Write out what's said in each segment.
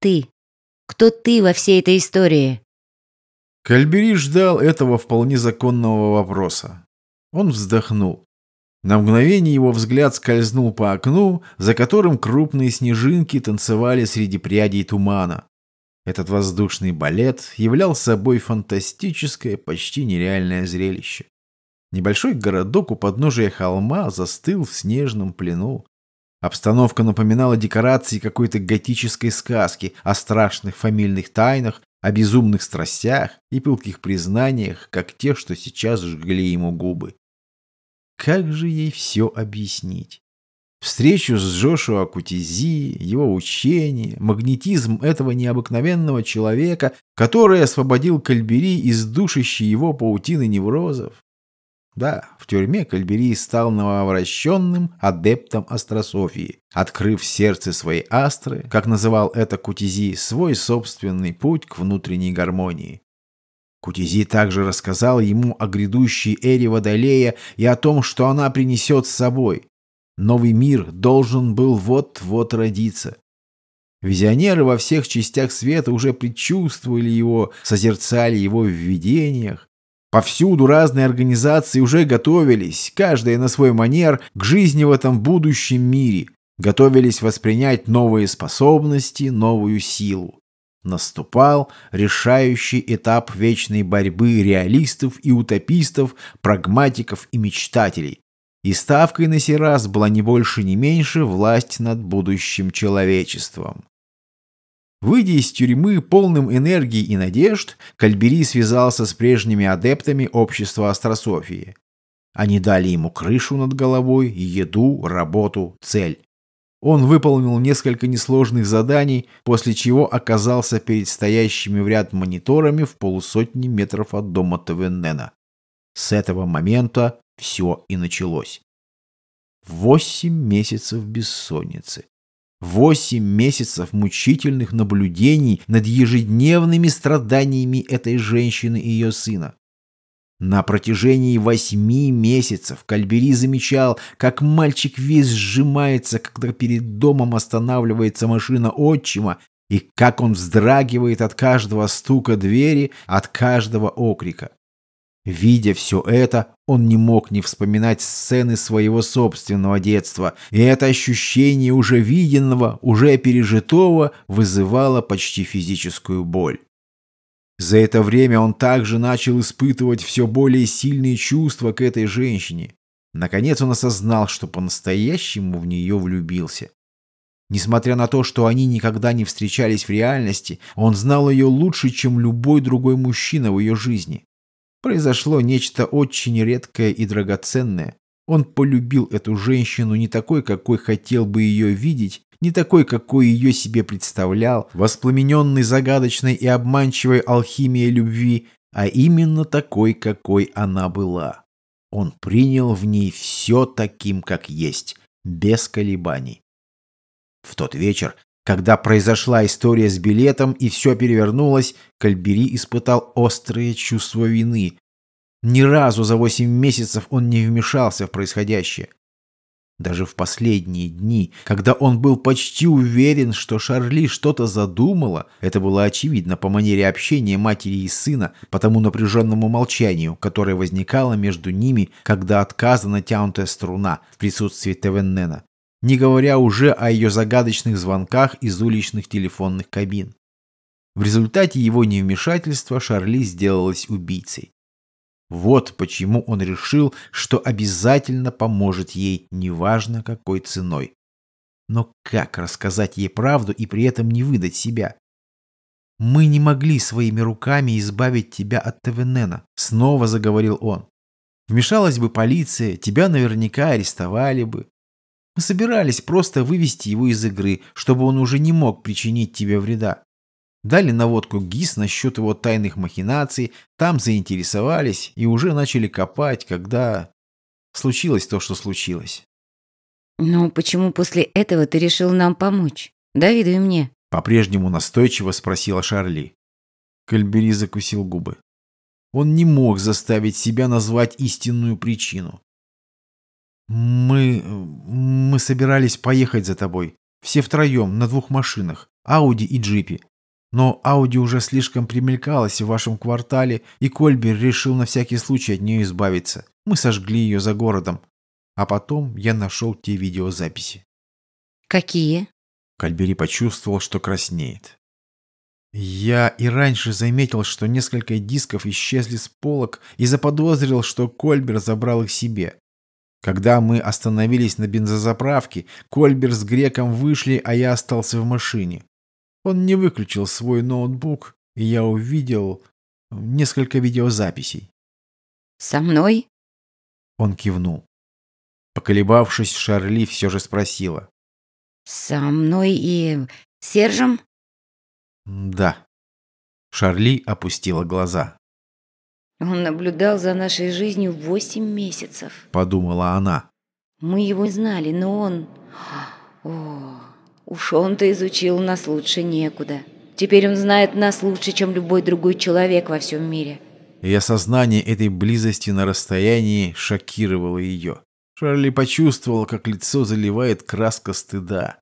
ты? Кто ты во всей этой истории?» Кальбери ждал этого вполне законного вопроса. Он вздохнул. На мгновение его взгляд скользнул по окну, за которым крупные снежинки танцевали среди прядей тумана. Этот воздушный балет являл собой фантастическое, почти нереальное зрелище. Небольшой городок у подножия холма застыл в снежном плену. Обстановка напоминала декорации какой-то готической сказки о страшных фамильных тайнах, о безумных страстях и пылких признаниях, как те, что сейчас жгли ему губы. Как же ей все объяснить? Встречу с Джошуа Кутизи, его учение, магнетизм этого необыкновенного человека, который освободил Кальбери из душащей его паутины неврозов. Да, в тюрьме Кальбери стал новообращенным адептом астрософии, открыв сердце своей астры, как называл это Кутизи, свой собственный путь к внутренней гармонии. Кутизи также рассказал ему о грядущей эре Водолея и о том, что она принесет с собой. Новый мир должен был вот-вот родиться. Визионеры во всех частях света уже предчувствовали его, созерцали его в видениях, Повсюду разные организации уже готовились, каждая на свой манер, к жизни в этом будущем мире, готовились воспринять новые способности, новую силу. Наступал решающий этап вечной борьбы реалистов и утопистов, прагматиков и мечтателей. И ставкой на сей раз была не больше, не меньше власть над будущим человечеством. Выйдя из тюрьмы полным энергии и надежд, Кальбери связался с прежними адептами общества астрософии. Они дали ему крышу над головой, еду, работу, цель. Он выполнил несколько несложных заданий, после чего оказался перед стоящими в ряд мониторами в полусотни метров от дома Тавеннена. С этого момента все и началось. Восемь месяцев бессонницы. Восемь месяцев мучительных наблюдений над ежедневными страданиями этой женщины и ее сына. На протяжении восьми месяцев Кальбери замечал, как мальчик весь сжимается, когда перед домом останавливается машина отчима, и как он вздрагивает от каждого стука двери, от каждого окрика. Видя все это, он не мог не вспоминать сцены своего собственного детства, и это ощущение уже виденного, уже пережитого вызывало почти физическую боль. За это время он также начал испытывать все более сильные чувства к этой женщине. Наконец он осознал, что по-настоящему в нее влюбился. Несмотря на то, что они никогда не встречались в реальности, он знал ее лучше, чем любой другой мужчина в ее жизни. Произошло нечто очень редкое и драгоценное. Он полюбил эту женщину не такой, какой хотел бы ее видеть, не такой, какой ее себе представлял, воспламененный загадочной и обманчивой алхимией любви, а именно такой, какой она была. Он принял в ней все таким, как есть, без колебаний. В тот вечер когда произошла история с билетом и все перевернулось, Кальбери испытал острое чувство вины. Ни разу за восемь месяцев он не вмешался в происходящее. Даже в последние дни, когда он был почти уверен, что Шарли что-то задумала, это было очевидно по манере общения матери и сына, по тому напряженному молчанию, которое возникало между ними, когда отказана тянутая струна в присутствии Тевеннена не говоря уже о ее загадочных звонках из уличных телефонных кабин. В результате его невмешательства Шарли сделалась убийцей. Вот почему он решил, что обязательно поможет ей, неважно какой ценой. Но как рассказать ей правду и при этом не выдать себя? «Мы не могли своими руками избавить тебя от Тевенена», — снова заговорил он. «Вмешалась бы полиция, тебя наверняка арестовали бы. Мы собирались просто вывести его из игры, чтобы он уже не мог причинить тебе вреда. Дали наводку ГИС насчет его тайных махинаций, там заинтересовались и уже начали копать, когда случилось то, что случилось. «Но почему после этого ты решил нам помочь? Давиду и мне?» По-прежнему настойчиво спросила Шарли. Кальбери закусил губы. Он не мог заставить себя назвать истинную причину. «Мы... мы собирались поехать за тобой», Все втроем, на двух машинах, Ауди и Джипе. Но Ауди уже слишком примелькалась в вашем квартале, и Кольбер решил на всякий случай от нее избавиться. Мы сожгли ее за городом. А потом я нашел те видеозаписи. Какие? Кальбери почувствовал, что краснеет. Я и раньше заметил, что несколько дисков исчезли с полок и заподозрил, что Кольбер забрал их себе. Когда мы остановились на бензозаправке, Кольбер с Греком вышли, а я остался в машине. Он не выключил свой ноутбук, и я увидел несколько видеозаписей. «Со мной?» Он кивнул. Поколебавшись, Шарли все же спросила. «Со мной и Сержем?» «Да». Шарли опустила глаза. «Он наблюдал за нашей жизнью восемь месяцев», — подумала она. «Мы его знали, но он... О, уж он-то изучил нас лучше некуда. Теперь он знает нас лучше, чем любой другой человек во всем мире». И осознание этой близости на расстоянии шокировало ее. Шарли почувствовал, как лицо заливает краска стыда.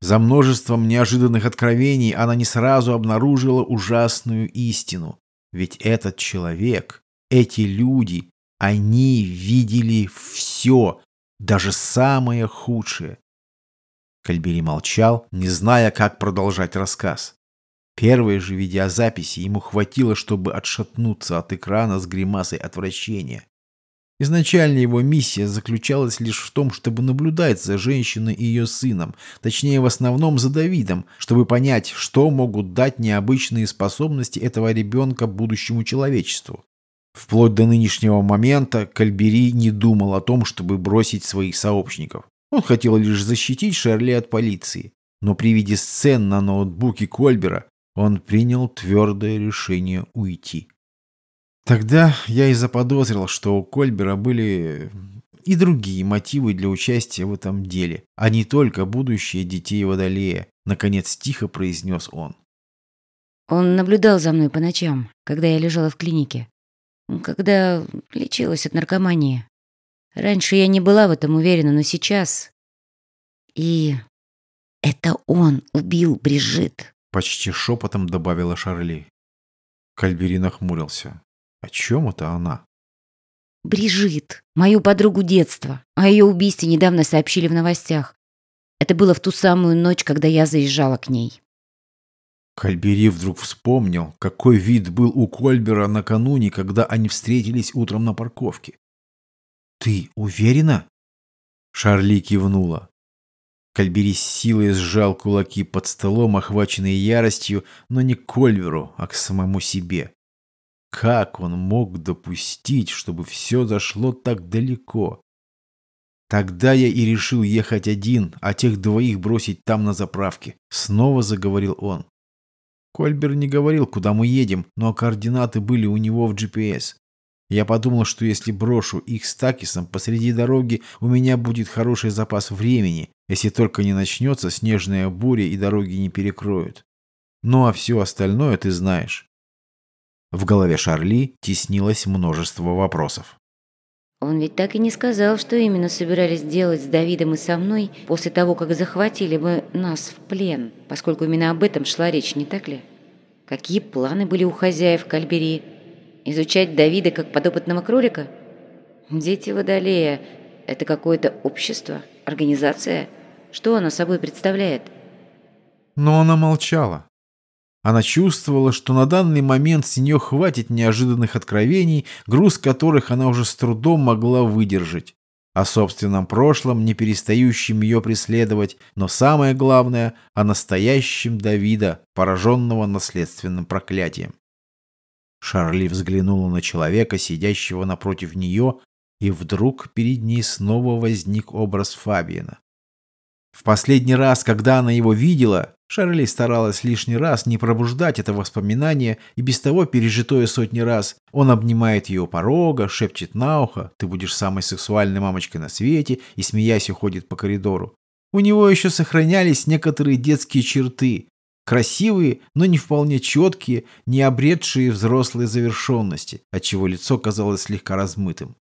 За множеством неожиданных откровений она не сразу обнаружила ужасную истину. Ведь этот человек, эти люди, они видели все, даже самое худшее. Кальбери молчал, не зная, как продолжать рассказ. Первые же видеозаписи ему хватило, чтобы отшатнуться от экрана с гримасой отвращения. Изначально его миссия заключалась лишь в том, чтобы наблюдать за женщиной и ее сыном, точнее в основном за Давидом, чтобы понять, что могут дать необычные способности этого ребенка будущему человечеству. Вплоть до нынешнего момента Кальбери не думал о том, чтобы бросить своих сообщников. Он хотел лишь защитить Шарли от полиции. Но при виде сцен на ноутбуке Кольбера он принял твердое решение уйти. Тогда я и заподозрил, что у Кольбера были и другие мотивы для участия в этом деле, а не только будущее детей Водолея, наконец тихо произнес он. Он наблюдал за мной по ночам, когда я лежала в клинике, когда лечилась от наркомании. Раньше я не была в этом уверена, но сейчас... И это он убил Брижит. Почти шепотом добавила Шарли. Кальбери нахмурился. О чем это она? Брижит, мою подругу детства. О ее убийстве недавно сообщили в новостях. Это было в ту самую ночь, когда я заезжала к ней. Кальбери вдруг вспомнил, какой вид был у Кольбера накануне, когда они встретились утром на парковке. «Ты уверена?» Шарли кивнула. Кальбери с силой сжал кулаки под столом, охваченные яростью, но не к Кольверу, а к самому себе. Как он мог допустить, чтобы все зашло так далеко? Тогда я и решил ехать один, а тех двоих бросить там на заправке. Снова заговорил он. Кольбер не говорил, куда мы едем, но координаты были у него в GPS. Я подумал, что если брошу их с Такисом посреди дороги, у меня будет хороший запас времени, если только не начнется снежная буря и дороги не перекроют. Ну а все остальное ты знаешь. В голове Шарли теснилось множество вопросов. Он ведь так и не сказал, что именно собирались делать с Давидом и со мной после того, как захватили бы нас в плен, поскольку именно об этом шла речь, не так ли? Какие планы были у хозяев Кальбери? Изучать Давида как подопытного кролика? Дети Водолея – это какое-то общество, организация? Что оно собой представляет? Но она молчала. Она чувствовала, что на данный момент с нее хватит неожиданных откровений, груз которых она уже с трудом могла выдержать. О собственном прошлом, не перестающем ее преследовать, но самое главное – о настоящем Давида, пораженного наследственным проклятием. Шарли взглянула на человека, сидящего напротив нее, и вдруг перед ней снова возник образ Фабиена. В последний раз, когда она его видела, Шарли старалась лишний раз не пробуждать это воспоминание, и без того пережитое сотни раз. Он обнимает ее порога, шепчет на ухо, ты будешь самой сексуальной мамочкой на свете, и смеясь уходит по коридору. У него еще сохранялись некоторые детские черты. Красивые, но не вполне четкие, не обретшие взрослой завершенности, отчего лицо казалось слегка размытым.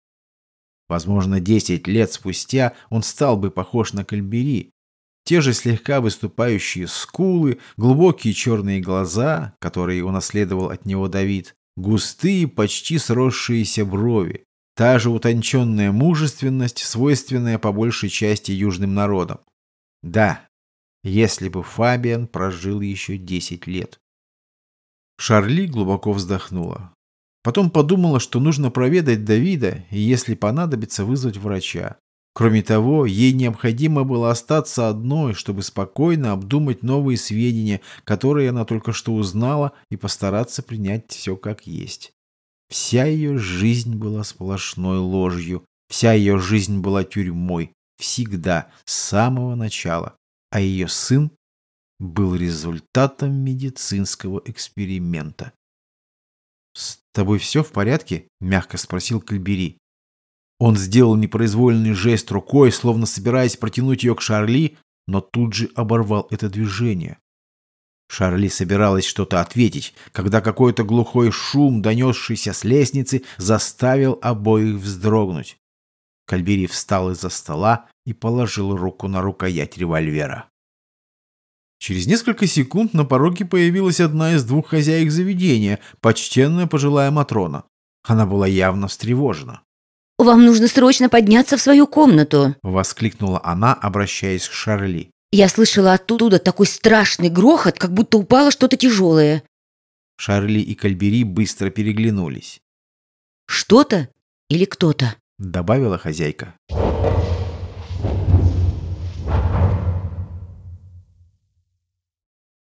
Возможно, 10 лет спустя он стал бы похож на Кальбери, те же слегка выступающие скулы, глубокие черные глаза, которые унаследовал от него Давид, густые, почти сросшиеся брови, та же утонченная мужественность, свойственная по большей части южным народам. Да, если бы Фабиан прожил еще десять лет. Шарли глубоко вздохнула. Потом подумала, что нужно проведать Давида и, если понадобится, вызвать врача. Кроме того, ей необходимо было остаться одной, чтобы спокойно обдумать новые сведения, которые она только что узнала, и постараться принять все как есть. Вся ее жизнь была сплошной ложью, вся ее жизнь была тюрьмой, всегда, с самого начала, а ее сын был результатом медицинского эксперимента. «С тобой все в порядке?» – мягко спросил Кальбери. Он сделал непроизвольный жест рукой, словно собираясь протянуть ее к Шарли, но тут же оборвал это движение. Шарли собиралась что-то ответить, когда какой-то глухой шум, донесшийся с лестницы, заставил обоих вздрогнуть. Кальбери встал из-за стола и положил руку на рукоять револьвера. Через несколько секунд на пороге появилась одна из двух хозяек заведения, почтенная пожилая Матрона. Она была явно встревожена. «Вам нужно срочно подняться в свою комнату!» — воскликнула она, обращаясь к Шарли. «Я слышала оттуда такой страшный грохот, как будто упало что-то тяжелое!» Шарли и Кальбери быстро переглянулись. «Что-то или кто-то?» — добавила хозяйка.